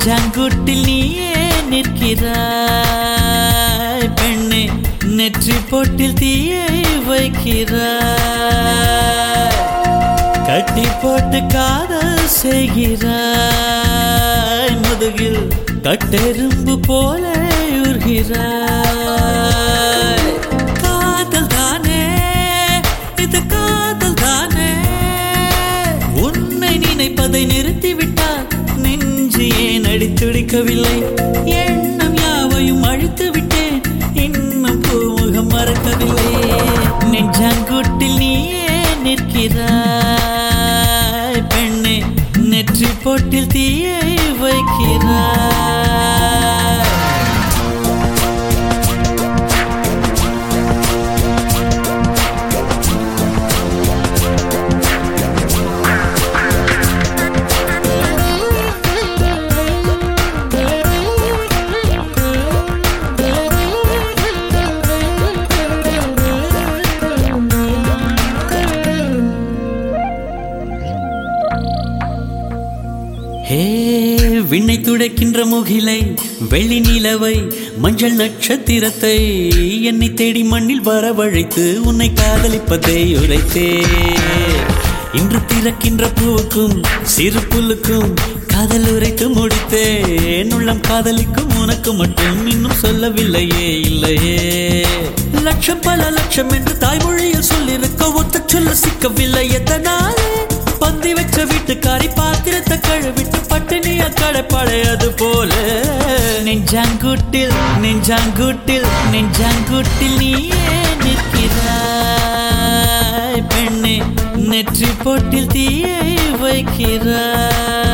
நெஞ்சாங்குட்டில் நீயே நிற்கிறாய். பெண்ணே நெற்றி போட்டில் தீயை வைக்கிறாய். கட்டி போட்டு காதல் செய்கிறாய். முதுகில் கட்டெரும்பு போல உருகிறாய். ஏன் எண்ணம் யாவையும் அழித்து விட்டேன். இன்னும் பூமுகம் மறக்கவில்லை. நெஞ்சாங்கூட்டில் நீயே நிற்கிறாய். பெண்ணே நெற்றி போட்டில் தீயை வைக்கிறாய். ஹே விண்ணை துடைக்கின்ற முகிலை வெள்ளி நிலவை மஞ்சள் நட்சத்திரத்தை என்னை தேடி மண்ணில் வரவழைத்து உன்னை காதலிப்பதை உரைத்தே இன்று திறக்கின்ற பூவுக்கும் சிறு புல்லுக்கும் காதல் உரைத்து முடித்தேன். உள்ளம் காதலிக்கும் உனக்கு மட்டும் இன்னும் சொல்லவில்லையே இல்லையே. லட்சம் பல லட்சம் என்று தாய்மொழியில் சொல்லிருக்க ஒத்த சொல்ல சிக்கவில்லை எத்தனால்? பந்தி வச்ச வீட்டுக்காரி பாத்திரத்தை கழுவிட்டு பட்டினிய கடைப்படையது போல. நெஞ்சாங்குட்டில் நெஞ்சாங்குட்டில் நெஞ்சாங்குட்டில் நீயே நிற்கிறாய். பெண்ணே நெற்றி போட்டில் தீயை வைக்கிறாய்.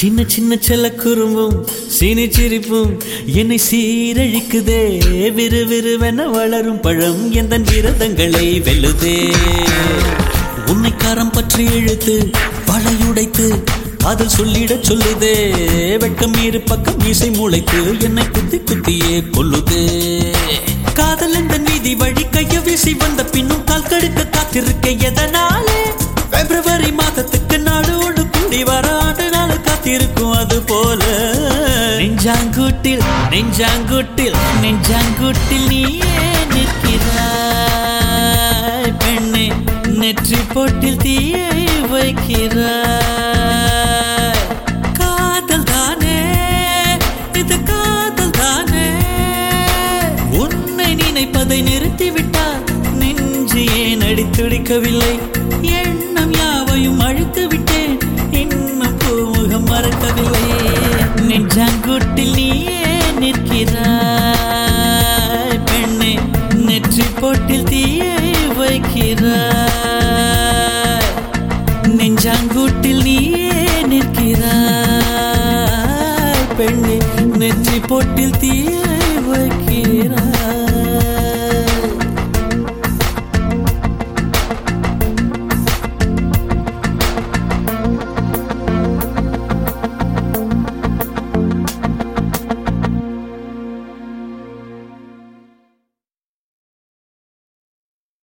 சின்ன சின்ன செல்ல குறும்பும் சீனி சிரிப்பும் என்னை சீரழிக்குதே. விறு விறுவென வளரும் பழம் எந்த விரதங்களை வெல்லுதே. உன்னை காரம் பற்றி இழுத்து வளையுடைத்து அது சொல்லிடச் சொல்லுதே. வெட்கம் இரு பக்கம் மீசை முளைத்து என்னை குத்தி குத்தியே கொல்லுதே. காதல் எந்த நீதி வழி கைய வீசி வந்த பின்னும் கால் கடுக்க காத்திருக்க காத்திருக்கும் அது போல. நெஞ்சாங்குட்டில் நெஞ்சாங்குட்டில் நெஞ்சாங்குட்டில் நீயே நிற்கிறாய். பெண்ணே நெற்றி போட்டில் தீயை வைக்கிறாய். காதல் தானே இது காதல் தானே. உன்னை நினைப்பதை நிறுத்திவிட்டால் நெஞ்சு ஏன் அடித்துடிக்கவில்லை? வெளியே நிற்கிறாய் பெண்ணே. நெற்றி பொட்டில் தீயை வைக்கிறாய்.